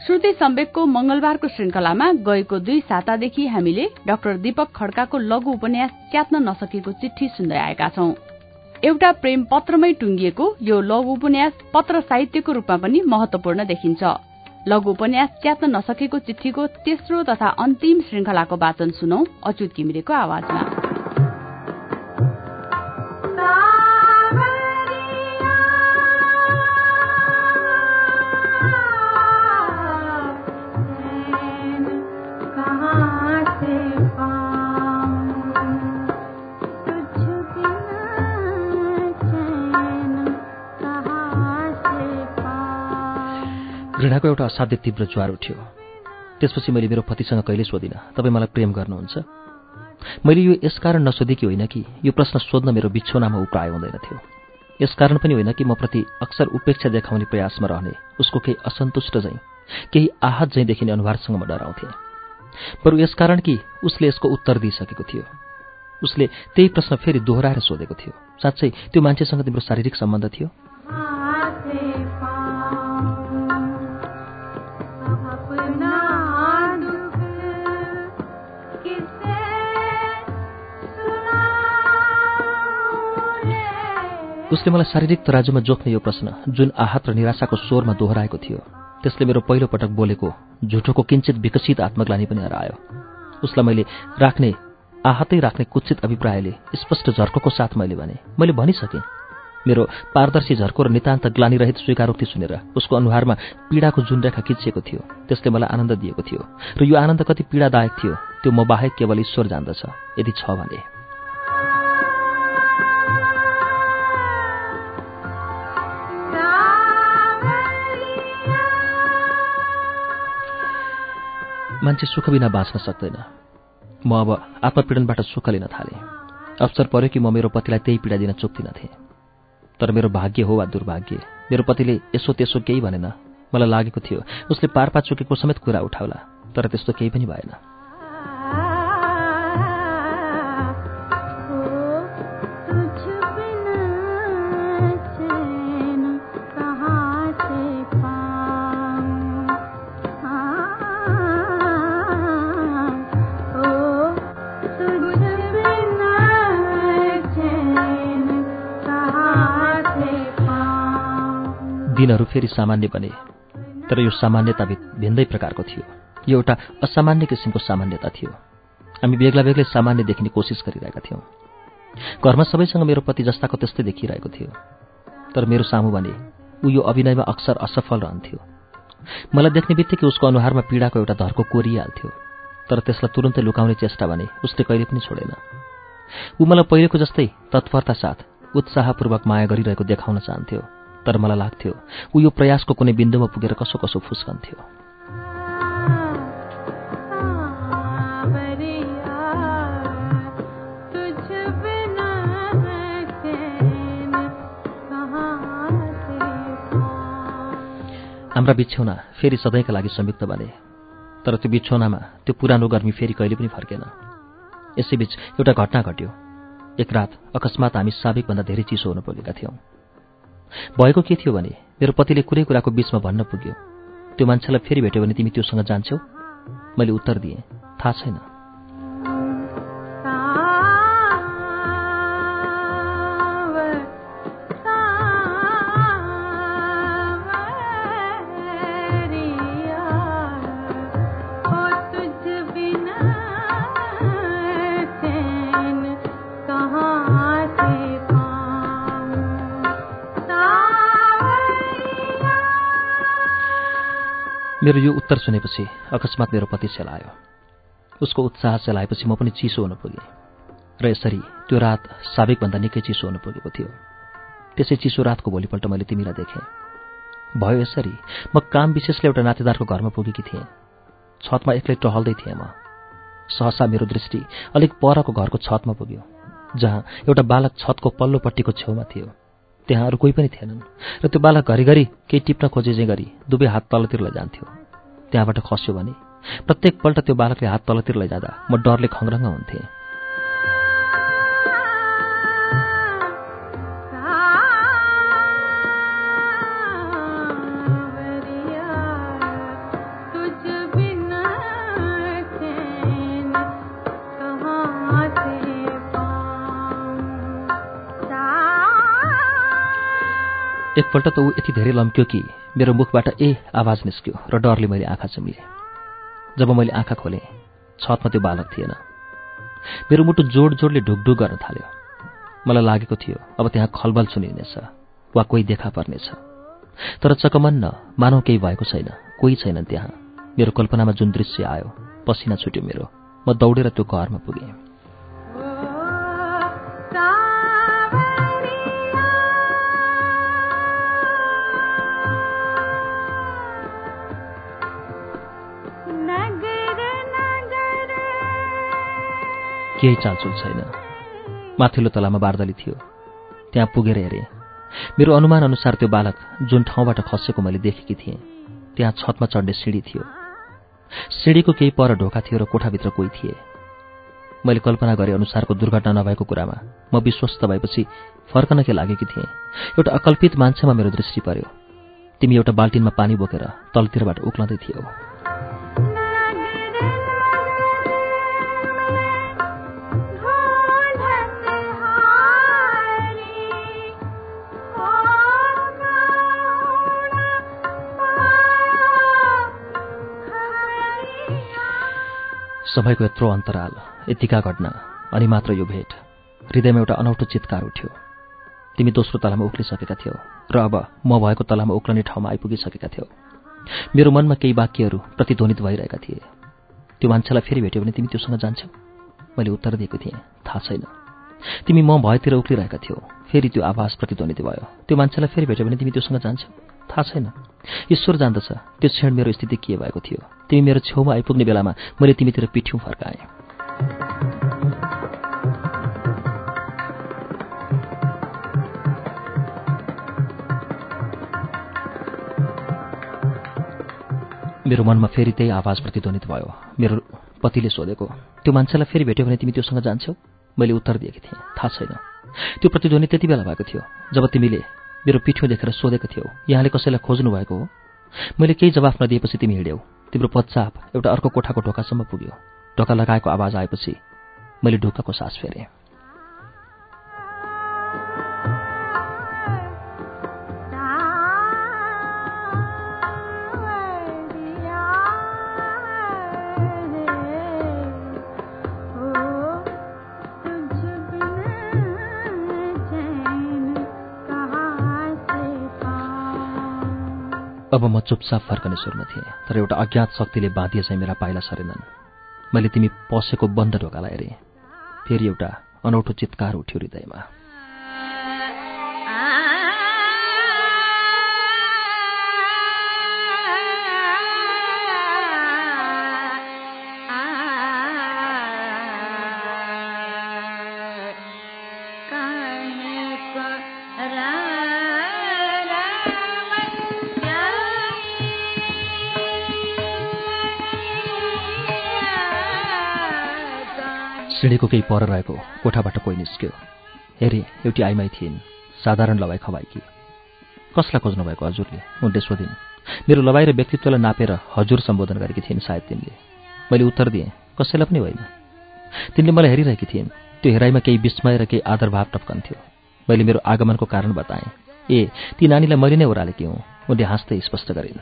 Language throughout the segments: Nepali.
श्रुति सम्वेकको मंगलबारको श्रृंखलामा गएको दुई सातादेखि हामीले डाक्टर दीपक खड्काको लघु उपन्यास च्यात्न नसकेको चिठी सुन्दै आएका छौं। एउटा प्रेम पत्रमै टुंगिएको यो लघु उपन्यास पत्र साहित्यको रूपमा पनि महत्वपूर्ण देखिन्छ। लघु उपन्यास च्यात्न नसकेको चिठीको तेस्रो तथा अन्तिम श्रृंखलाको वाचन सुनौ अच्युत घिमिरेको आवाजमा। घृणाको एउटा असाध्य तीव्र ज्वार उठ्यो। त्यसपछि मैले मेरो पतिसँग कहिले सोधिनँ? तपाईँ मलाई प्रेम गर्नुहुन्छ? मैले यो यसकारण नसोधेकी होइन कि यो प्रश्न सोध्न मेरो बिछौनामा उपाय हुँदैन थियो यसकारण पनि होइन कि म प्रति अक्सर उपेक्षा देखाउने प्रयासमा रहने उसको केही असन्तुष्ट झैँ केही आहत झैँ देखिने अनुहारसँग म डराउँथेँ। बरु यसकारण कि उसले यसको उत्तर दिइसकेको थियो। उसले त्यही प्रश्न फेरि दोहोऱ्याएर सोधेको थियो। साँच्चै त्यो मान्छेसँग तिम्रो शारीरिक सम्बन्ध थियो? उसले मलाई शारीरिक तराजुमा जोख्ने यो प्रश्न जुन आहत र निराशाको स्वरमा दोहोऱ्याएको थियो। त्यसले मेरो पहिलो पटक बोलेको झुठोको किञ्चित विकसित आत्मग्लानी पनि हरायो। उसलाई मैले राख्ने आहतै राख्ने कुचित अभिप्रायले स्पष्ट झर्कोको साथ मैले भने मैले भनिसकेँ। मेरो पारदर्शी झर्को र नितान्त ग्लानीरहित स्वीकारोक्ति सुनेर उसको अनुहारमा पीडाको जुन रेखा खिचिएको थियो। त्यसले मलाई आनन्द दिएको थियो। र यो आनन्द कति पीडादायक थियो त्यो म बाहेक केवल ईश्वर जान्दछ यदि छ भने। मान्छे सुख बिना बाँच्न सक्दैन। म अब आत्मपीडनबाट सुख लिन थालेँ। अवसर पर्यो कि म मेरो पतिलाई त्यही पीडा दिन चुक्दिनथेँ तर मेरो भाग्य हो वा दुर्भाग्य? मेरो पतिले यसो त्यसो केही भनेन। मलाई लागेको थियो उसले पारपा चुकेको समेत कुरा उठाउला तर त्यस्तो केही पनि भएन। दिनहरू फेरि सामान्य बने तर यो सामान्यता भिन्दै प्रकारको थियो। यो एउटा असामान्य किसिमको सामान्यता थियो। हामी बेग्ला बेग्लै सामान्य देखिने कोसिस गरिरहेका थियौँ। घरमा सबैसँग मेरो पति जस्ताको त्यस्तै देखिरहेको थियो। तर मेरो सामु भने ऊ यो अभिनयमा अक्सर असफल रहन्थ्यो। मलाई देख्ने बित्तिकै उसको अनुहारमा पीडाको एउटा धर्को कोरिहाल्थ्यो। तर त्यसलाई तुरन्तै लुकाउने चेष्टा भने उसले कहिले पनि छोडेन। ऊ मलाई पहिलेको जस्तै तत्परता साथ उत्साहपूर्वक माया गरिरहेको देखाउन चाहन्थ्यो। तर मलाई लाग्थ्यो ऊ यो प्रयासको कुनै बिन्दुमा पुगेर कसो कसो फुस्कन्थ्यो। हाम्रा बिछौना फेरि सधैँका लागि संयुक्त बने तर त्यो बिछौनामा त्यो पुरानो गर्मी फेरि कहिले पनि फर्केन। यसैबीच एउटा घटना घट्यो। एक रात अकस्मात हामी साबिकभन्दा धेरै चिसो हुन पुगेका थियौँ। भएको के थियो भने मेरो पतिले कुरै कुराको बिचमा भन्न पुग्यो। त्यो मान्छेलाई फेरि भेट्यो भने तिमी त्योसँग जान्छौ? मैले उत्तर दिएँ। थाहा छैन। मेरो यो उत्तर सुनेपछि अकस्मात मेरो पति सेलायो। उसको उत्साह सेलाएपछि म पनि चिसो हुन पुगेँ र यसरी त्यो रात साबिकभन्दा निकै चिसो हुन पुगेको थियो। त्यसै चिसो रातको भोलिपल्ट मैले तिमीलाई देखेँ। भयो यसरी म काम विशेषले एउटा नातेदारको घरमा पुगेकी थिएँ। छतमा एक्लै टहल्दै थिएँ म। सहसा मेरो दृष्टि अलिक परको घरको छतमा पुग्यो जहाँ एउटा बालक छतको पल्लोपट्टिको छेउमा थियो। त्यहाँ अरू कोही पनि थिएनन्। र त्यो बालक घरिघरि केही टिप्न खोजे गरी दुवै हात तलतिर लैजान्थ्यो। त्यहाँबाट खस्यो भने प्रत्येकपल्ट त्यो बालकले हात तलतिर लैजाँदा म डरले खङ्रङ्ग हुन्थेँ। एकपल्ट त ऊ यति धेरै लम्क्यो कि मेरो मुखबाट ए आवाज निस्क्यो र डरले मैले आँखा चुम्लेँ जब मैले आँखा खोलेँ छतमा त्यो बालक थिएन। मेरो मुटु जोड जोडले ढुकढुक गर्न थाल्यो। मलाई लागेको थियो अब त्यहाँ खलबल सुनिनेछ वा कोही देखा पर्नेछ। तर चकमन्न मानव केही भएको छैन कोही छैनन् त्यहाँ। मेरो कल्पनामा जुन दृश्य आयो पसिना छुट्यो मेरो। म दौडेर त्यो घरमा पुगेँ। केही चालचुल छैन। माथिल्लो तलामा बार्दली थियो। त्यहाँ पुगेर हेरेँ। मेरो अनुमान अनुसार त्यो बालक जुन ठाउँबाट खसेको मैले देखेकी थिएँ त्यहाँ छतमा चढ्ने सिँढी थियो। सिँढीको केही पर ढोका थियो र कोठाभित्र कोही थिए। मैले कल्पना गरे अनुसारको दुर्घटना नभएको कुरामा म विश्वस्त भएपछि फर्कन के लागेकी थिएँ। एउटा अकल्पित मान्छेमा मेरो दृष्टि पर्यो। तिमी एउटा बाल्टिनमा पानी बोकेर तलतिरबाट उक्लँदै थियौ। सबैको यत्रो अन्तराल यतिका घटना अनि मात्र यो भेट। हृदयमा एउटा अनौठो चित्कार उठ्यो। तिमी दोस्रो तलामा उक्लिसकेका थियौ र अब म भएको तलामा उक्लने ठाउँमा आइपुगिसकेका थियौ। मेरो मनमा केही वाक्यहरू प्रतिध्वनित भइरहेका थिए। त्यो मान्छेलाई फेरि भेट्यो भने तिमी त्योसँग जान्छौ? मैले उत्तर दिएको थिएँ थाहा छैन। तिमी म भएतिर उक्लिरहेका थियौ फेरि त्यो आवाज प्रतिध्वनित भयो। त्यो मान्छेलाई फेरि भेट्यो भने तिमी त्योसँग जान्छौ? थाहा छैन। ईश्वर जान्दछ त्यो क्षण मेरो स्थिति के भएको थियो? तिमी मेरो छेउमा आइपुग्ने बेलामा मैले तिमीतिर पिठ्यौँ फर्काएँ। मेरो मनमा फेरि त्यही आवाज प्रतिध्वनित भयो। मेरो पतिले सोधेको त्यो मान्छेलाई फेरि भेट्यो भने तिमी त्योसँग जान्छौ? मैले उत्तर दिएकी थिएँ थाहा छैन। त्यो प्रतिध्वनि त्यति बेला भएको थियो जब तिमीले मेरो पिठ्यौँ देखेर सोधेको थियौ यहाँले कसैलाई खोज्नु भएको हो? मैले केही जवाफ नदिएपछि तिमी हिँड्यौ। तिम्रो पच्चाप एउटा अर्को कोठाको ढोकासम्म पुग्यो। ढोका लगाएको आवाज आएपछि मैले ढुक्काको सास फेरेँ। अब म चुपचाप फर्कने सुरमा थिएँ तर एउटा अज्ञात शक्तिले बाँधिए चाहिँ मेरा पाइला सरेनन्। मैले तिमी पसेको बन्द ढोकालाई हेरेँ। फेरि एउटा अनौठो चित्कार उठ्यो हृदयमा। सिँढीको केही पर रहेको कोठाबाट कोही निस्क्यो। हेरे एउटी आइमाई थिइन्। साधारण लवाई खवाइकी कसलाई खोज्नु भएको हजुरले? उनले सोधिन्। मेरो लवाई र व्यक्तित्वलाई नापेर हजुर सम्बोधन गरेकी थिइन् सायद तिनले। मैले उत्तर दिएँ कसैलाई पनि होइन। तिनले मलाई हेरिरहेकी थिइन्। त्यो हेराइमा केही विस्मय र केही आदरभाव टप्कन्थ्यो मैले मेरो आगमनको कारण बताएँ। ए ती नानीलाई मैले नै ओह्रालेकी हुँ। उनले हाँस्दै स्पष्ट गरिन्।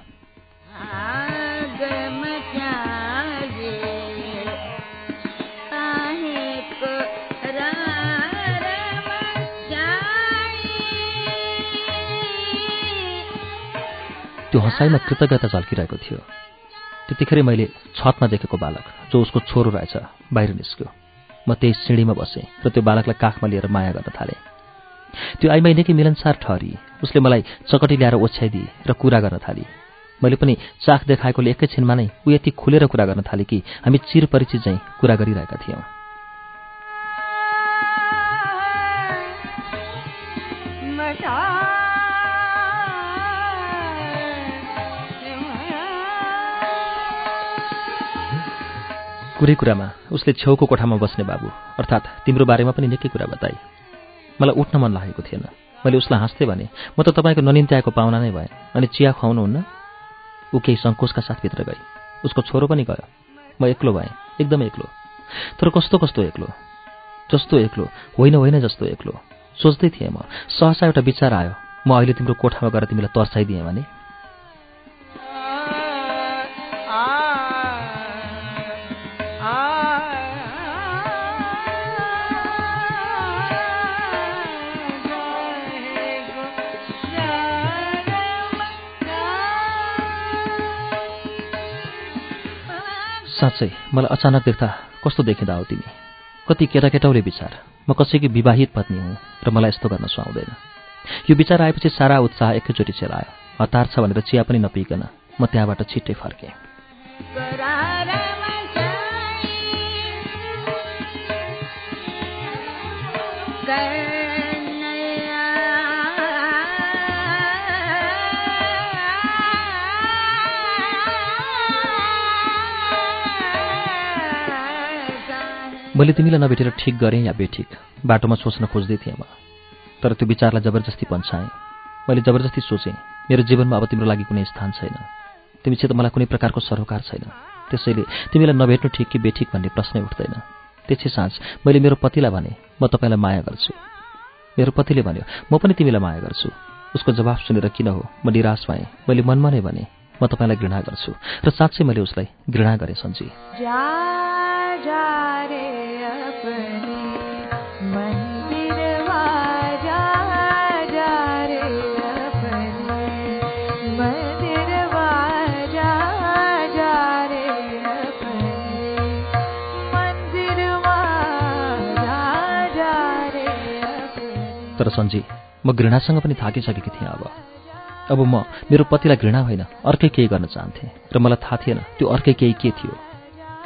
त्यो हँसाइमा कृतज्ञता झल्किरहेको थियो। त्यतिखेर मैले छतमा देखेको बालक जो उसको छोरो रहेछ बाहिर निस्क्यो। म त्यही सिँढीमा बसेँ र त्यो बालकलाई काखमा लिएर माया गर्न थालेँ। त्यो आइमाई निकै मिलनसार ठहरी। उसले मलाई चकटी ल्याएर ओछ्याइदिए र कुरा गर्न थाली। मैले पनि चाख देखाएकोले एकैछिनमा नै ऊ यति खुलेर कुरा गर्न थालेँ कि हामी चिरपरिचित चाहिँ कुरा गरिरहेका थियौँ। कुरै कुरामा उसले छेउको कोठामा बस्ने बाबु अर्थात् तिम्रो बारेमा पनि निकै कुरा बताए। मलाई उठ्न मन लागेको थिएन। मैले उसलाई हाँस्थेँ भने म त तपाईँको ननिम्ति आएको पाहुना नै भएँ अनि चिया खुवाउनुहुन्न? ऊ केही सङ्कोचका साथभित्र गई। उसको छोरो पनि गयो। म एक्लो भएँ एकदमै एक्लो। तर कस्तो कस्तो एक्लो? जस्तो एक्लो होइन होइन जस्तो एक्लो। सोच्दै थिएँ म सहसा एउटा विचार आयो। म अहिले तिम्रो कोठामा गएर तिमीलाई तर्साइदिएँ भने साँच्चै मलाई अचानक देख्दा कस्तो देखिँदा हो तिमी? कति केटाकेटाउले विचार। म कसैकी विवाहित पत्नी हुँ र मलाई यस्तो गर्न सुहाउँदैन। यो विचार आएपछि सारा उत्साह एकैचोटि चेलायो। हतार छ भनेर चिया पनि नपिकन म त्यहाँबाट छिट्टै फर्केँ। मैले तिमीलाई नभेटेर ठिक गरेँ या बेठिक? बाटोमा सोच्न खोज्दै थिएँ म। तर त्यो विचारलाई जबरजस्ती पन्छाएँ। मैले जबरजस्ती सोचेँ मेरो जीवनमा अब तिम्रो लागि कुनै स्थान छैन। तिमीसित मलाई कुनै प्रकारको सरोकार छैन। त्यसैले तिमीलाई नभेट्नु ठिक कि बेठिक भन्ने प्रश्नै उठ्दैन। त्यसै साँझ मैले मेरो पतिलाई भने म तपाईँलाई माया गर्छु। मेरो पतिले भन्यो म पनि तिमीलाई माया गर्छु। उसको जवाफ सुनेर किन हो? म निराश भएँ। मैले मनमा नै भने म तपाईँलाई घृणा गर्छु। र साँच्चै मैले उसलाई घृणा गरेँ सन्जी तर सन्जी म घृणासँग पनि थाकिसकेकी थिएँ अब। अब म मेरो पतिलाई घृणा होइन अर्कै केही गर्न चाहन्थेँ। र मलाई थाहा थिएन त्यो अर्कै केही के थियो?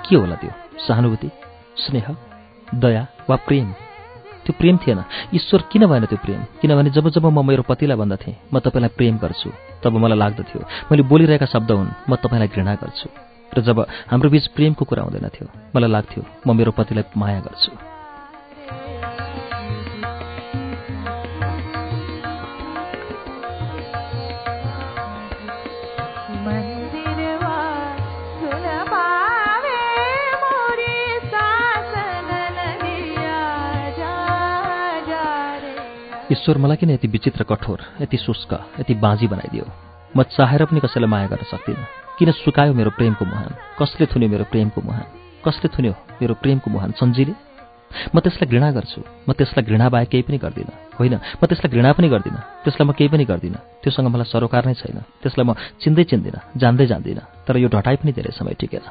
के होला त्यो? सहानुभूति? स्नेह? दया वा प्रेम? त्यो प्रेम थिएन। ईश्वर किन भएन त्यो प्रेम? किनभने जब जब म मेरो पतिलाई भन्दथेँ म तपाईँलाई प्रेम गर्छु। तब मलाई लाग्दथ्यो मैले बोलिरहेका शब्द हुन् म तपाईँलाई घृणा गर्छु। र जब हाम्रो बीच प्रेमको कुरा हुँदैन थियो मलाई लाग्थ्यो म मेरो पतिलाई माया गर्छु। ईश्वर मलाई किन यति विचित्र कठोर यति शुष्क यति बाँझी बनाइदियो? म चाहेर पनि कसैलाई माया गर्न सक्दिनँ। किन सुकायो मेरो प्रेमको मुहान? कसले थुन्यो मेरो प्रेमको मुहान? कसले थुन्यो मेरो प्रेमको मुहान सन्जीले म त्यसलाई घृणा गर्छु। म त्यसलाई घृणा बाहेक केही पनि गर्दिनँ। होइन म त्यसलाई घृणा पनि गर्दिनँ। त्यसलाई म केही पनि गर्दिनँ। त्योसँग मलाई सरोकार नै छैन। त्यसलाई म चिन्दै चिन्दिनँ जान्दै जान्दिनँ। तर यो ढटाइ पनि धेरै समय टिकेन।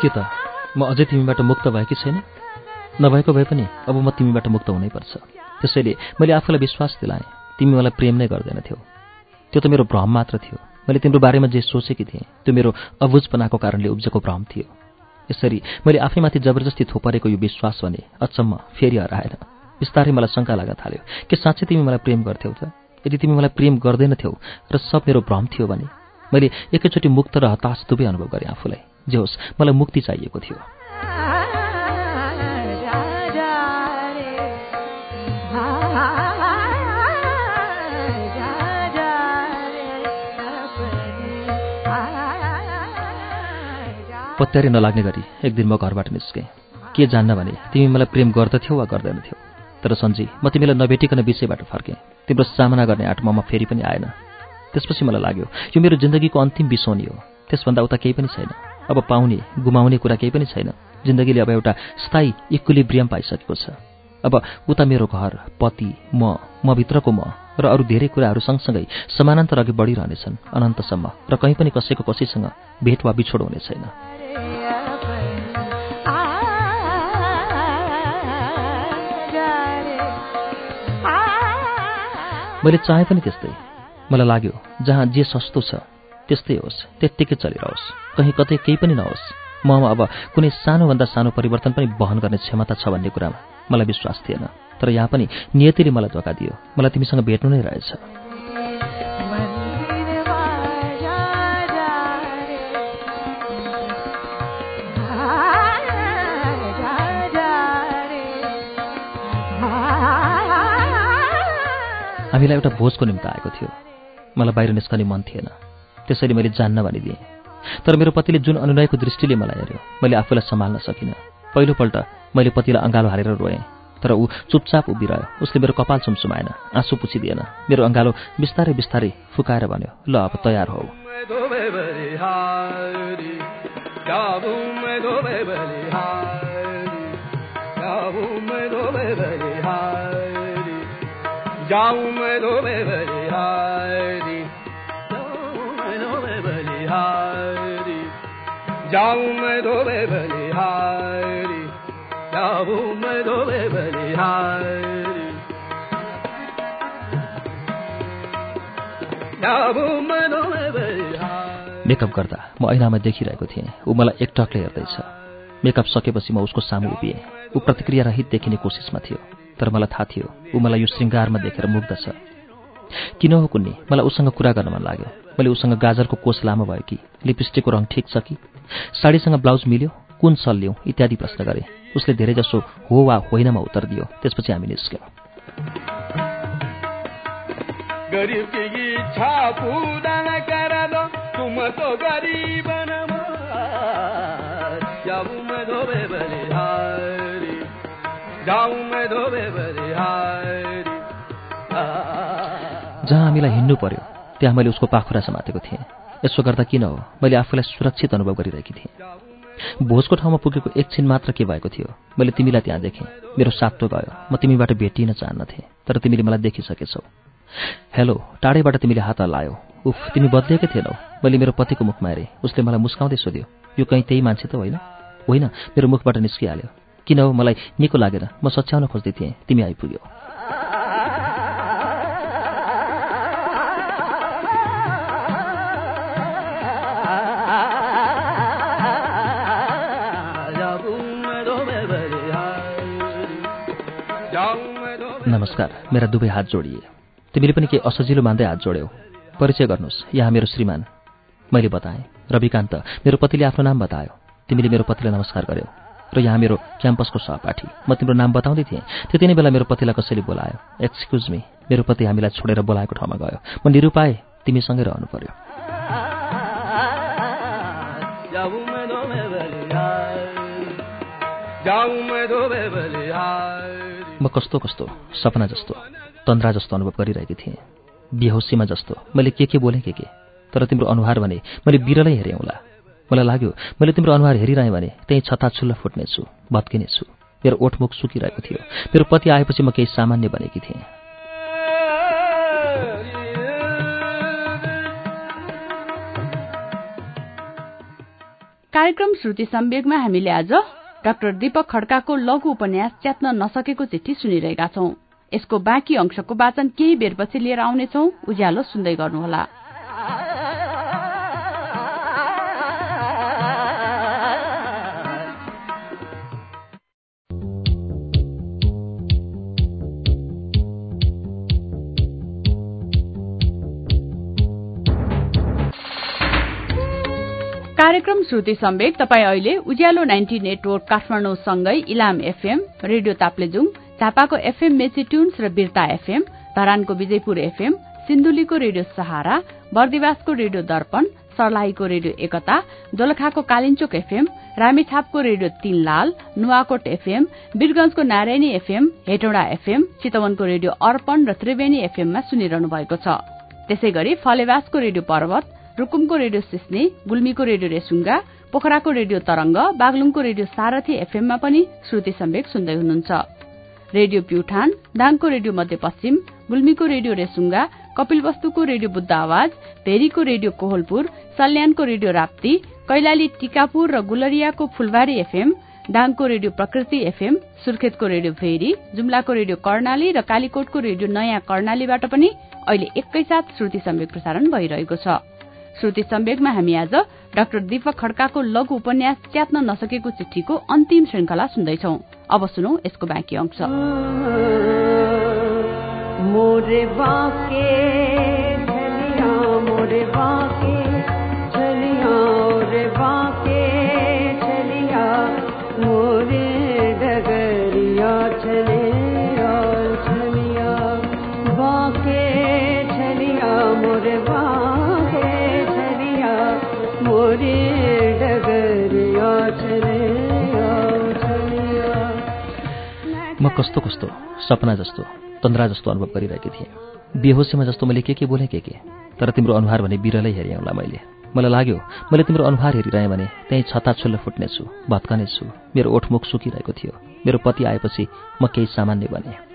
के त? म अझै तिमीबाट मुक्त भए छैन। नभएको भए पनि अब म तिमीबाट मुक्त हुनैपर्छ। त्यसैले मैले आफूलाई विश्वास दिलाएँ। तिमी मलाई प्रेम नै गर्दैनथ्यौ। त्यो त मेरो भ्रम मात्र थियो। मैले तिम्रो बारेमा जे सोचेकी थिएँ त्यो मेरो अबुझपनाको कारणले उब्जेको भ्रम थियो। यसरी मैले आफैमाथि जबरजस्ती थोपरेको यो विश्वास भने अचम्म फेरि हराएन। बिस्तारै मलाई शङ्का लाग्न थाल्यो। के साँच्चै तिमी मलाई प्रेम गर्थ्यौ त? यदि तिमी मलाई प्रेम गर्दैनथ्यौ र सब मेरो भ्रम थियो भने? मैले एकैचोटि मुक्त र हताश दुवै अनुभव गरेँ आफूलाई। जे होस् मलाई मुक्ति चाहिएको थियो। पत्यारी नलाग्ने गरी एक दिन म घरबाट निस्केँ। के जान्न भने तिमी मलाई प्रेम गर्दथ्यौ वा गर्दैनथ्यौ? तर सन्जी म तिमीलाई नभेटिकन विषयबाट फर्केँ। तिम्रो सामना गर्ने आँटमा म फेरि पनि आएन। त्यसपछि मलाई लाग्यो यो मेरो जिन्दगीको अन्तिम बिसौनी हो। त्यसभन्दा उता केही पनि छैन। अब पाउने गुमाउने कुरा केही पनि छैन। जिन्दगीले अब एउटा स्थायी इक्विलिब्रियम पाइसकेको छ। अब उता मेरो घर पति म म भित्रको म र अरू धेरै कुराहरू सँगसँगै समानान्तर अघि बढिरहनेछन् अनन्तसम्म र कहीँ पनि कसैको कसैसँग भेट वा बिछोड हुने छैन। मैले चाहे पनि त्यस्तै। मलाई लाग्यो जहाँ जे सस्तो छ त्यस्तै होस् त्यत्तिकै चलिरहोस्। कहीँ कतै केही पनि नहोस्। ममा अब कुनै सानोभन्दा सानो परिवर्तन पनि वहन गर्ने क्षमता छ भन्ने कुरामा मलाई विश्वास थिएन। तर यहाँ पनि नियतिले मलाई धोका दियो। मलाई तिमीसँग भेट्नु नै रहेछ। हामीलाई एउटा भोजको निम्ति आएको थियो। मलाई बाहिर निस्कने मन थिएन। त्यसैले मैले जान्न भनिदिएँ। तर मेरो पतिले जुन अनुनयको दृष्टिले मलाई हेऱ्यो मैले आफूलाई सम्हाल्न सकिनँ। पहिलोपल्ट मैले पतिलाई अँगालो हालेर रोएँ तर ऊ चुपचाप उभिरह्यो। उसले मेरो कपाल सुमसुमाएन आँसु पुछिदिएन। मेरो अँगालो बिस्तारै बिस्तारै फुकाएर भन्यो ल अब तयार हौ। जाऊं मैं में बलिहारी जाऊं मैं में बलिहारी जाऊं मैं में बलिहारी जाऊं मैं में बलिहारी मेकअप गर्दा म ऐनामा देखिरहेको थिएँ ऊ मलाई एकटकले हेर्दैछ मेकअप सकेपछि म उसको सामु उभिएँ ऊ प्रतिक्रिया रहित देखिने कोसिसमा थियो तर मलाई थाहा थियो ऊ मलाई यो श्रृङ्गारमा देखेर मुग्ध किन हो कुन्नी? मलाई उसँग कुरा गर्न मन लाग्यो। मैले उसँग गाजरको कोष लामो भयो कि? लिपस्टिकको रङ ठिक छ कि? साडीसँग ब्लाउज मिल्यो? कुन सल लिउँ? इत्यादि प्रश्न गरे। उसले धेरैजसो हो वा होइनमा उत्तर दियो। त्यसपछि हामी निस्क्यौँ। हामीलाई हिँड्नु पर्यो। त्यहाँ मैले उसको पाखुरा समातेको थिएँ। यसो गर्दा किन हो? मैले आफूलाई सुरक्षित अनुभव गरिरहेकी थिएँ। भोजको ठाउँमा पुगेको एकछिन मात्र के भएको थियो? मैले तिमीलाई त्यहाँ देखेँ। मेरो सातो गयो। म तिमीबाट भेटिन चाहन्नथेँ तर तिमीले मलाई देखिसकेछौ। हेलो टाढैबाट तिमीले हात हल्लायो। उफ तिमी बदलिएकै थिएनौ। मैले मेरो पतिको मुखमा हेरेँ। उसले मलाई मुस्काउँदै सोध्यो यो कहीँ त्यही मान्छे त होइन? होइन मेरो मुखबाट निस्किहाल्यो। किन हो? मलाई निको लागेन। म सच्याउन खोज्दै थिएँ। तिमी आइपुग्यौ। नमस्कार मेरा दुवै हात जोडिए। तिमीले पनि केही असजिलो मान्दै हात जोड्यौ। परिचय गर्नुहोस् यहाँ मेरो श्रीमान। मैले बताएँ रविकान्त मेरो पतिले आफ्नो नाम बतायो। तिमीले मेरो पतिलाई नमस्कार गर्यौ। र यहाँ मेरो क्याम्पसको सहपाठी। म तिम्रो नाम बताउँदै थिएँ। त्यति नै बेला मेरो पतिलाई कसैले बोलायो। एक्सक्युज मी मेरो पति हामीलाई छोडेर बोलाएको ठाउँमा गयो। म निरुपाएँ तिमीसँगै रहनु पर्यो। म कस्तो कस्तो सपना जस्तो तन्द्रा जस्तो अनुभव गरिरहेकी थिएँ। बेहोसीमा जस्तो मैले के के बोलेँ के के? तर तिम्रो अनुहार भने मैले बिरलै हेरेँ होला। मलाई लाग्यो मैले तिम्रो अनुहार हेरिरहेँ भने त्यहीँ छताछुल्ल फुट्नेछु भत्किनेछु। मेरो ओठमुख सुकिरहेको थियो। मेरो पति आएपछि म केही सामान्य बनेकी थिएँ। कार्यक्रम श्रुति सम्वेगमा हामीले आज डाक्टर दीपक खड्काको लघु उपन्यास च्यात्न नसकेको चिठी सुनिरहेका छौं। यसको बाँकी अंशको वाचन केही बेरपछि लिएर आउनेछौ। उज्यालो सुन्दै गर्नुहोला। कार्यक्रम श्रुति सम्वेक। तपाईँ अहिले उज्यालो नाइन्टी नेटवर्क काठमाडौँसँगै इलाम एफएम रेडियो ताप्लेजुङ झापाको एफएम मेची ट्युन्स र बिर्ता एफएम धरानको विजयपुर एफएम सिन्धुलीको रेडियो सहारा बर्दिवासको रेडियो दर्पण सर्लाहीको रेडियो एकता दोलखाको कालिन्चोक एफएम रामेछापको रेडियो तीनलाल नुवाकोट एफएम वीरगंजको नारायणी एफएम हेटौडा एफएम चितवनको रेडियो अर्पण र त्रिवेणी एफएममा सुनिरहनु भएको छ। त्यसै गरी फलेवासको रेडियो पर्वत रुकुमको रेडियो सिस्ने गुल्मीको रेडियो रेसुङ्गा पोखराको रेडियो तरंग बागलुङको रेडियो सारथी एफएममा पनि श्रुति सम्वेक सुन्दै हुनुहुन्छ। रेडियो प्युठान दाङको रेडियो मध्यपश्चिम गुल्मीको रेडियो रेसुङ्गा कपिलवस्तुको रेडियो बुद्ध आवाज भेरीको रेडियो कोहलपुर सल्यानको रेडियो राप्ती कैलाली टिकापुर र गुलरियाको फुलबारी एफएम दाङको रेडियो प्रकृति एफएम सुर्खेतको रेडियो भेरी जुम्लाको रेडियो कर्णाली र कालीकोटको रेडियो नयाँ कर्णालीबाट पनि अहिले एकैसाथ श्रुति सम्वेक प्रसारण भइरहेको छ। श्रुति सम्वेकमा हामी आज डाक्टर दीपक खड्काको लघु उपन्यास च्यात्न नसकेको चिठीको अन्तिम श्रृंखला सुन्दैछौ। अब सुनौ यसको बाँकी अंश। मोरे बाके। म कस्तो कस्तो सपना जस्तो तन्द्रा जस्तो अनुभव गरिरहेकी थिएँ। बेहोसीमा जस्तो मैले के के बोलेँ के के? तर तिम्रो अनुहार भने बिरलै हेरेँ होला मैले। मलाई लाग्यो मैले तिम्रो अनुहार हेरिरहेँ भने त्यहीँ छताछुल्ल फुट्नेछु भत्कनेछु। मेरो ओठमुख सुकिरहेको थियो। मेरो पति आएपछि म केही सामान्य बने।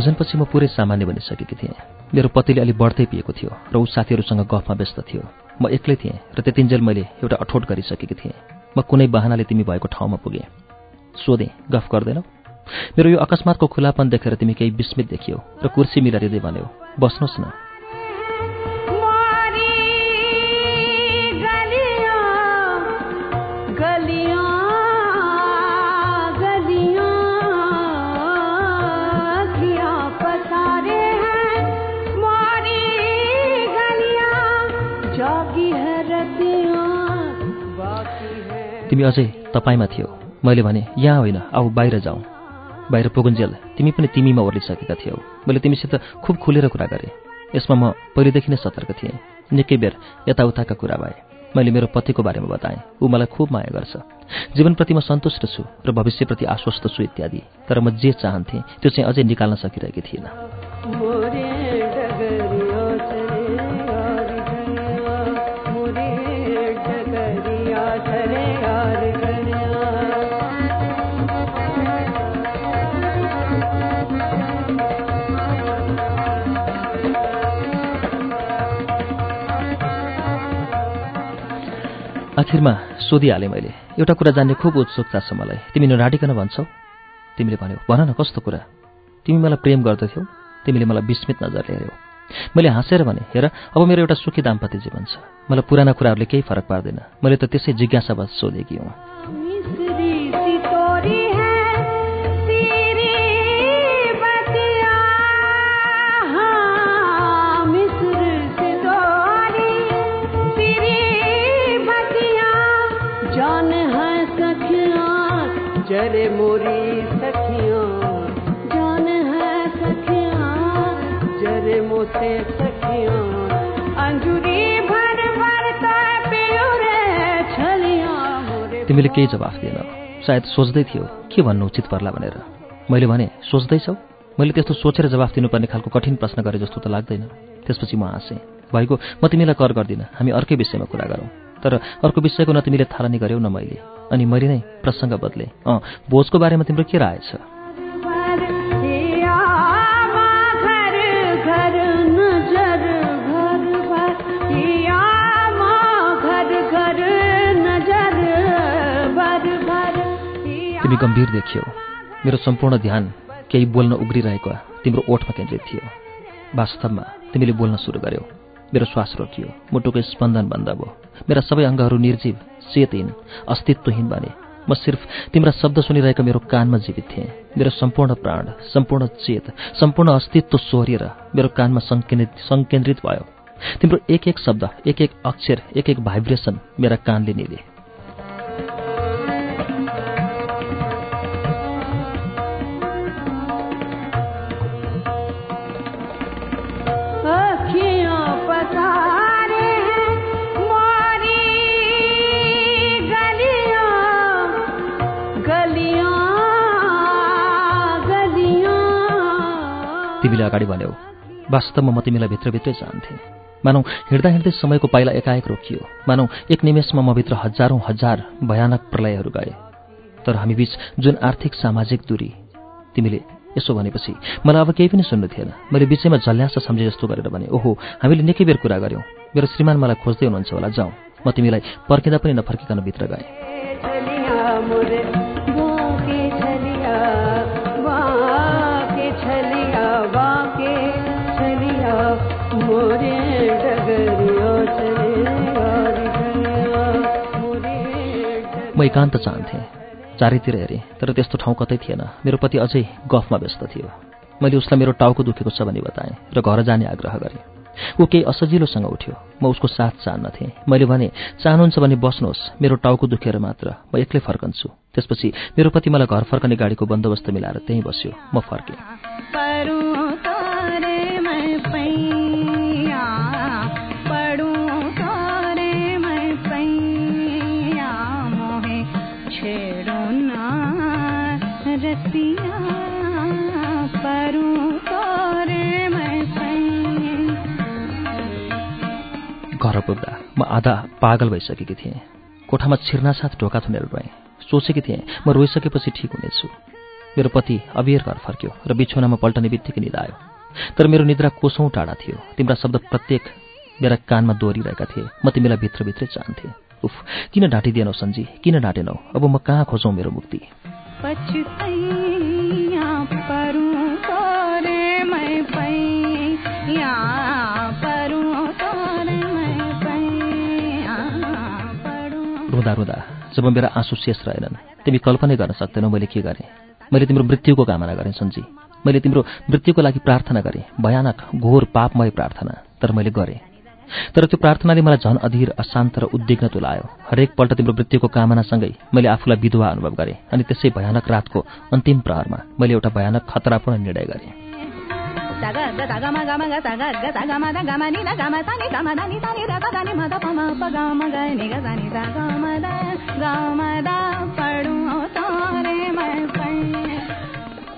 भोजनपछि म पुरै सामान्य बनिसकेकी थिएँ। मेरो पतिले अलि बढ्दै पिएको थियो र ऊ साथीहरूसँग गफमा व्यस्त थियो। म एक्लै थिएँ र त्यतिन्जेल मैले एउटा अठोट गरिसकेकी थिएँ। म कुनै बहानाले तिमी भएको ठाउँमा पुगेँ। सोधेँ गफ गर्दैनौ? मेरो यो अकस्मातको खुलापन देखेर तिमी केही विस्मित देखियो र कुर्सी मिलाइदिँदै भन्यौ बस्नुहोस् न। तिमी अझै तपाईँमा थियो। मैले भने यहाँ होइन आऊ बाहिर जाउँ बाहिर पुगुन्जेल तिमी पनि तिमीमा ओर्लिसकेका थियौ। मैले तिमीसित खुब खुलेर कुरा गरेँ। यसमा म पहिलेदेखि नै सतर्क थिएँ। निकै बेर यताउताका कुरा भए। मैले मेरो पतिको बारेमा बताएँ। ऊ मलाई खुब माया गर्छ। जीवनप्रति म सन्तुष्ट छु र भविष्यप्रति आश्वस्त छु इत्यादि। तर म जे चाहन्थेँ त्यो चाहिँ अझै निकाल्न सकिरहेकी थिइनँ। आखिरमा सोधिहालेँ मैले। एउटा कुरा जान्ने खुब उत्सुकता छ मलाई तिमी नराटिकन भन्छौ। तिमीले भन्यौ भन न कस्तो कुरा? तिमी मलाई प्रेम गर्दथ्यौ। तिमीले मलाई विस्मित नजरले हेऱ्यौ। मैले हाँसेर भने हेर अब मेरो एउटा सुखी दाम्पत्य जीवन छ। मलाई पुराना कुराहरूले केही फरक पार्दैन। मैले त त्यसै जिज्ञासावश सोधेकी हुँ। तिमीले केही जवाफ दिएन सायद सोच्दै थियो के भन्नु उचित पर्ला भनेर। मैले भने सोच्दैछौ। मैले त्यस्तो सोचेर जवाफ दिनुपर्ने खालको कठिन प्रश्न गरे जस्तो त लाग्दैन। त्यसपछि म हाँसेँ। भएको म तिमीलाई कर गर्दिनँ। हामी अर्कै विषयमा कुरा गरौँ। तर अर्को विषयको न तिमीले थालनी गर्यौ न मैले। अनि मैले नै प्रसङ्ग बदले। अँ भोजको बारेमा तिम्रो के राय छ? तिमी गम्भीर देखियो। मेरो सम्पूर्ण ध्यान केही बोल्न उग्रिरहेको तिम्रो ओठमा केन्द्रित थियो। वास्तवमा तिमीले बोल्न सुरु गर्यौ। मेरो श्वास रोकियो। मुटुको स्पन्दन बन्द भयो। मेरा सबै अङ्गहरू निर्जीव चेतहीन अस्तित्वहीन बने। म सिर्फ तिम्रा शब्द सुनिरहेको मेरो कानमा जीवित थिएँ। मेरो सम्पूर्ण प्राण सम्पूर्ण चेत सम्पूर्ण अस्तित्व सोहोरिएर मेरो कानमा सङ्केन्द्रित सङ्केन्द्रित भयो। तिम्रो एक एक शब्द एक एक अक्षर एक एक भाइब्रेसन मेरा कानले निले तिमीले अगाडि भन्यौ वास्तवमा म तिमीलाई भित्रभित्रै चाहन्थेँ मानौ हिँड्दा हिँड्दै समयको पाइला एकाएक रोकियो। मानौ एक निमेषमा म भित्र हजारौँ हजार भयानक प्रलयहरू गए। तर हामीबीच जुन आर्थिक सामाजिक दूरी तिमीले यसो भनेपछि मलाई अब केही पनि सुन्नु थिएन। मैले बिचैमा झल्यास सम्झे जस्तो गरेर भने ओहो हामीले निकै बेर कुरा गऱ्यौँ मेरो श्रीमान मलाई खोज्दै हुनुहुन्छ होला जाउँ। म तिमीलाई पर्खिँदा पनि नफर्किकन भित्र गएँ। म एकान्त चाहन्थेँ। चारैतिर हेरेँ तर त्यस्तो ठाउँ कतै थिएन। मेरो पति अझै गफमा व्यस्त थियो। मैले उसलाई मेरो टाउको दुखेको छ भनी बताएँ र घर जाने आग्रह गरेँ। ऊ केही असजिलोसँग उठ्यो। म उसको साथ चाहन्नथेँ। मैले भने चाहनुहुन्छ भने बस्नुहोस्। मेरो टाउको दुखेर मात्र। म एक्लै फर्कन्छु। त्यसपछि मेरो पति मलाई घर फर्कने गाडीको बन्दोबस्त मिलाएर त्यहीँ बस्यो। म फर्केँ। पुग्दा म आधा पागल भइसकेकी थिएँ। कोठामा छिर्नासाथ ढोका थुनेर रोएँ। सोचेकी थिएँ म रोइसकेपछि ठिक हुनेछु। मेरो पति अबिर घर फर्क्यो र बिछौनामा पल्टने बित्तिकै निदा आयो। तर मेरो निद्रा कोसौँ टाढा थियो। तिम्रा शब्द प्रत्येक मेरा कानमा दोहोरिरहेका थिए। म तिमीलाई भित्रभित्रै चाहन्थेँ। उफ किन ढाँटिदिएनौ सन्जी किन ढाँटेनौ? अब म कहाँ खोजौँ मेरो मुक्ति? रुँदा रुँदा जब मेरा आँसु शेष रहेनन् तिमी कल्पनै गर्न सक्दैनौ मैले के गरेँ। मैले तिम्रो मृत्युको कामना गरेँ सन्जी। मैले तिम्रो मृत्युको लागि प्रार्थना गरेँ भयानक घोर पापमय प्रार्थना तर मैले गरेँ। तर त्यो प्रार्थनाले मलाई झन अधीर अशान्त र उद्विग्न तुलायो। हरेकपल्ट तिम्रो मृत्युको कामनासँगै मैले आफूलाई विधवा अनुभव गरेँ अनि त्यसै भयानक रातको अन्तिम प्रहरमा मैले एउटा भयानक खतरापूर्ण निर्णय गरेँ।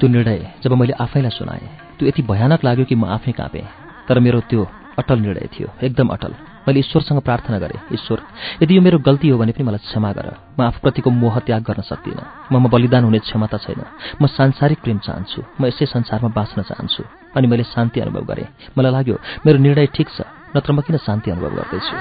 त्यो निर्णय जब मैले आफैलाई सुनाएँ त्यो यति भयानक लाग्यो कि म आफै काँपेँ। तर मेरो त्यो अटल निर्णय थियो एकदम अटल। मैले ईश्वरसँग प्रार्थना गरेँ ईश्वर यदि यो मेरो गल्ती हो भने पनि मलाई क्षमा गर। म आफूप्रतिको मोह त्याग गर्न सक्दिनँ। ममा बलिदान हुने क्षमता छैन। म सांसारिक प्रेम चाहन्छु। म यसै संसारमा बाँच्न चाहन्छु। अनि मैले शान्ति अनुभव गरेँ। मलाई लाग्यो मेरो निर्णय ठिक छ नत्र म किन शान्ति अनुभव गर्दैछु?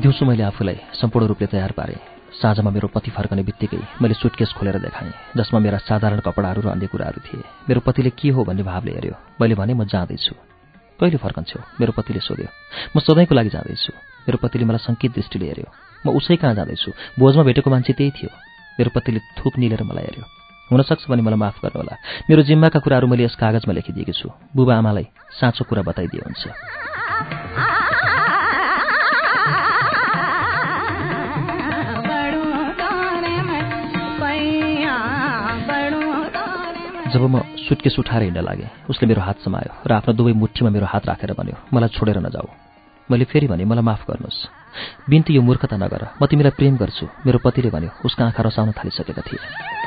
दिउँसो मैले आफूलाई सम्पूर्ण रूपले तयार पारेँ। साँझमा मेरो पति फर्कने बित्तिकै मैले सुटकेस खोलेर देखाएँ जसमा मेरा साधारण कपडाहरू र अन्य कुराहरू थिए। मेरो पतिले के हो भन्ने भावले हेऱ्यो। मैले भने म जाँदैछु। कहिले फर्कन्छौ? मेरो पतिले सोध्यो। म सधैँको लागि जाँदैछु। मेरो पतिले मलाई सङ्केत दृष्टिले हेऱ्यो। म उसै कहाँ जाँदैछु? भोजमा भेटेको मान्छे त्यही थियो। मेरो पतिले थुप निलेर मलाई हेऱ्यो। हुनसक्छ भने मलाई माफ गर्नुहोला। मेरो जिम्माका कुराहरू मैले यस कागजमा लेखिदिएकी छु। बुबा आमालाई साँचो कुरा बताइदिए हुन्छ। जब म सुटकेस उठाएर हिँड्न लागेँ उसले मेरो हात समायो र आफ्नो दुवै मुठीमा मेरो हात राखेर भन्यो मलाई छोडेर नजाऊ। मैले फेरि भने मलाई माफ गर्नुहोस्। बिन्ती यो मूर्खता नगर म तिमीलाई प्रेम गर्छु। मेरो पतिले भन्यो उसका आँखा रसाउन थालिसकेका थिए।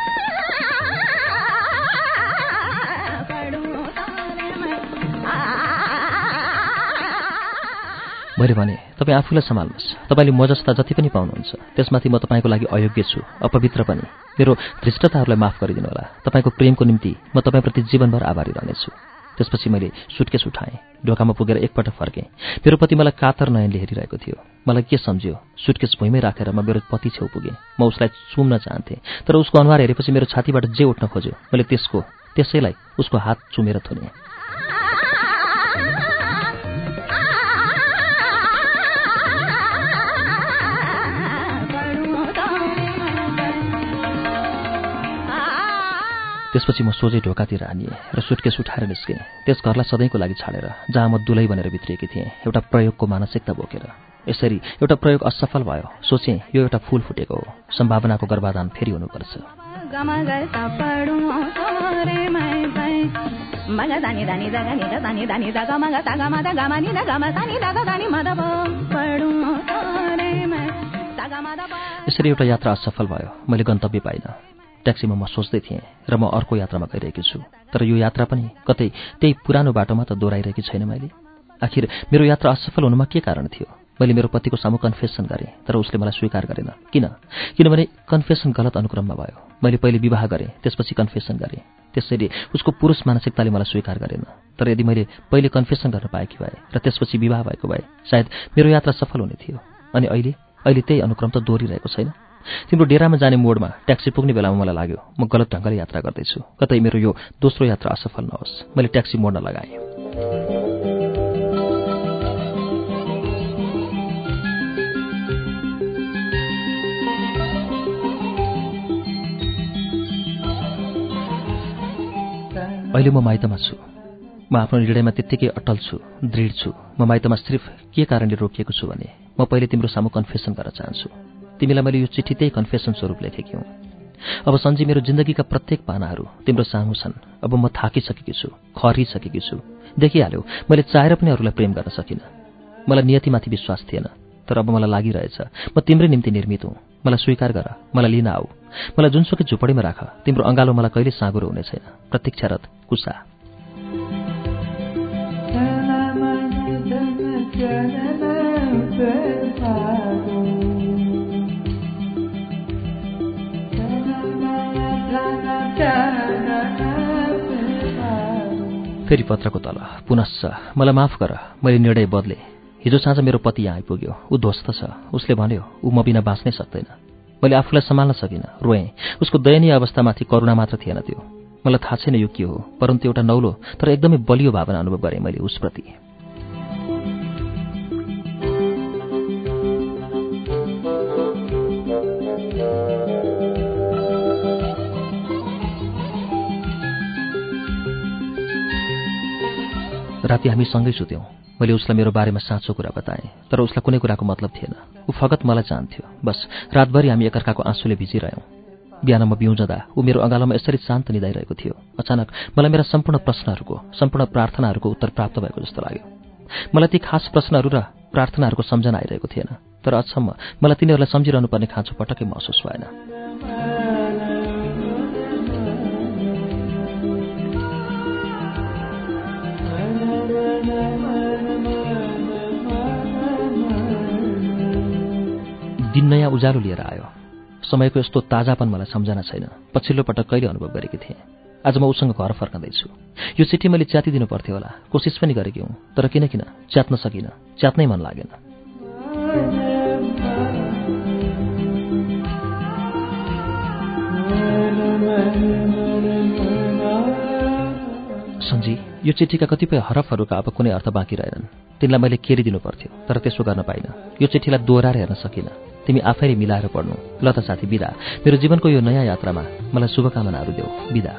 मैले भने तपाईँ आफूलाई सम्हाल्नुहोस्। तपाईँले म जस्ता जति पनि पाउनुहुन्छ त्यसमाथि म तपाईँको लागि अयोग्य छु अपवित्र पनि। मेरो धृष्टताहरूलाई माफ गरिदिनु होला। तपाईँको प्रेमको निम्ति म तपाईँप्रति जीवनभर आभारी रहनेछु। त्यसपछि मैले सुटकेस उठाएँ ढोकामा पुगेर एकपल्ट फर्केँ। मेरो पति मलाई कातर नयनले हेरिरहेको थियो। मलाई के सम्झ्यो? सुटकेस भुइँमै राखेर म मेरो पति छेउ पुगेँ। म उसलाई चुम्न चाहन्थेँ तर उसको अनुहार हेरेपछि मेरो छातीबाट जे उठ्न खोज्यो मैले त्यसको त्यसैलाई उसको हात चुमेर थुनेँ। त्यसपछि म सोझै ढोकातिर हानिएँ र सुटकेस उठाएर निस्केँ। त्यस घरलाई सधैँको लागि छाडेर जहाँ म दुलै भनेर भित्रिएकी थिएँ एउटा प्रयोगको मानसिकता बोकेर। यसरी एउटा प्रयोग असफल भयो। सोचेँ यो एउटा फूल फुटेको हो। सम्भावनाको गर्भाधान फेरि हुनुपर्छ। यसरी एउटा यात्रा असफल भयो। मैले गन्तव्य पाइनँ। ट्याक्सीमा म सोच्दै थिएँ र म अर्को यात्रामा गइरहेकी छु। तर यो यात्रा पनि कतै त्यही पुरानो बाटोमा त दोहोऱ्याइरहेकी छैन मैले। आखिर मेरो यात्रा असफल हुनुमा के कारण थियो? मैले मेरो पतिको सामु कन्फेसन गरेँ तर उसले मलाई स्वीकार गरेन। किन? किनभने कन्फेसन गलत अनुक्रममा भयो। मैले पहिले विवाह गरेँ त्यसपछि कन्फेसन गरेँ। त्यसैले उसको पुरुष मानसिकताले मलाई स्वीकार गरेन। तर यदि मैले पहिले कन्फेसन गर्न पाएकी भए र त्यसपछि विवाह भएको भए सायद मेरो यात्रा सफल हुने थियो। अनि अहिले अहिले त्यही अनुक्रम त दोहोरिरहेको छैन। तिम्रो डेरामा जाने मोडमा ट्याक्सी पुग्ने बेलामा मलाई लाग्यो म गलत ढङ्गले यात्रा गर्दैछु। कतै मेरो यो दोस्रो यात्रा असफल नहोस्। मैले ट्याक्सी मोड्न लगाएँ अहिले म माइतमा छु। म आफ्नो निर्णयमा त्यत्तिकै अटल छु दृढ छु। म माइतमा सिर्फ के कारणले रोकिएको छु भने म पहिले तिम्रो सामु कन्फेसन गर्न चाहन्छु। तिमीलाई मैले यो चिठी त्यही कन्फेसन स्वरूप लेखेकी अब सन्जी मेरो जिन्दगीका प्रत्येक पानाहरू तिम्रो सामु छन्। अब म थाकिसकेकी छु खरिसकेकी छु। देखिहाल्यो मैले चाहेर पनि अरूलाई प्रेम गर्न सकिनँ। मलाई नियतिमाथि विश्वास थिएन तर अब मलाई लागिरहेछ म तिम्रै निम्ति निर्मित हुँ। मलाई स्वीकार गर मलाई लिन आऊ। मलाई जुनसुकै झुपडीमा राख तिम्रो अँगालो मलाई कहिले साँगुरो हुने छैन। प्रतीक्षारत कुसा। फेरि पत्रको तल। पुनश्च मलाई माफ गर मैले निर्णय बदले। हिजो साँझ मेरो पति यहाँ आइपुग्यो। ऊ ध्वस्त छ। उसले भन्यो ऊ म बिना बाँच्नै सक्दैन। मैले आफूलाई सम्हाल्न सकिनँ। रोएँ। उसको दयनीय अवस्थामाथि करुणा मात्र थिएन त्यो। मलाई थाहा छैन यो के हो। परन्तु एउटा नौलो तर एकदमै बलियो भावना अनुभव गरेँ मैले उसप्रति। राति हामी सँगै सुत्यौँ। मैले उसलाई मेरो बारेमा साँचो कुरा बताएँ तर उसलाई कुनै कुराको मतलब थिएन। ऊ फगत मलाई चाहन्थ्यो बस रातभरि हामी एकअर्काको आँसुले भिजिरह्यौँ। बिहान म बिउजँदा ऊ मेरो अँगालोमा यसरी शान्त निधाइरहेको थियो। अचानक मलाई मेरा सम्पूर्ण प्रश्नहरूको सम्पूर्ण प्रार्थनाहरूको उत्तर प्राप्त भएको जस्तो लाग्यो। मलाई ती खास प्रश्नहरू र प्रार्थनाहरूको सम्झना आइरहेको थिएन तर अचम्म मलाई तिनीहरूलाई सम्झिरहनु पर्ने खाँचो पटक्कै महसुस भएन। दिन नयाँ उज्यालो लिएर आयो। समयको यस्तो ताजापन मलाई सम्झना छैन। पछिल्लो पटक कहिले अनुभव गरेकी थिएँ। आज म उसँग घर फर्कँदैछु। यो चिठी मैले च्यातिदिनु पर्थ्यो होला। कोसिस पनि गरेकी हुँ तर किन किन? च्यात्न सकिनँ। च्यात्नै मन लागेन। सन्जी यो चिठीका कतिपय हरफहरूका अब कुनै अर्थ बाँकी रहेनन्। तिनलाई मैले केरिदिनु पर्थ्यो तर त्यसो गर्न पाइनँ। यो चिठीलाई दोहोऱ्याएर हेर्न सकिनँ। तिमी आफैले मिलाएर पढ्नु। ल त साथी बिदा। मेरो जीवनको यो नयाँ यात्रामा मलाई शुभकामनाहरू देऊ। बिदा।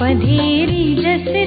पधेरी जसते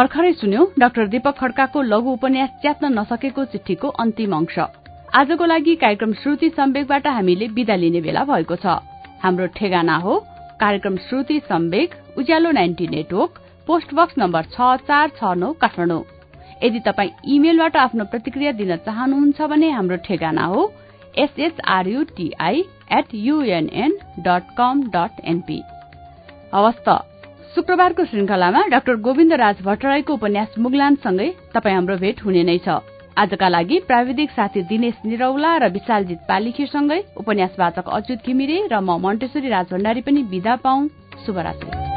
भर्खरै सुन्यौं डाक्टर दीपक खड्काको लघु उपन्यास च्यात्न नसकेको चिठीको अन्तिम अंश। आजको लागि कार्यक्रम श्रुति सम्वेकबाट हामीले विदा लिने बेला भएको छ। हाम्रो ठेगाना हो कार्यक्रम Shruti Sambeg Ujyaalo ninety network post box number छ चार छ नौ काठमाडौँ। यदि तपाई इमेलबाट आफ्नो प्रतिक्रिया दिन चाहनुहुन्छ भने हाम्रो ठेगाना हो SHRUTI at UNN dot com dot NP शुक्रबारको श्रृंखलामा डाक्टर गोविन्द राज भट्टराईको उपन्यास मुगलानसँगै तपाई हाम्रो भेट हुने नै छ। आजका लागि प्राविधिक साथी दिनेश निरौला र विशालजित पालिखीसँगै उपन्यास वाचक अच्युत घिमिरे र म मन्टेश्वरी राज भण्डारी पनि विदा पाऊ। शुभरात्री।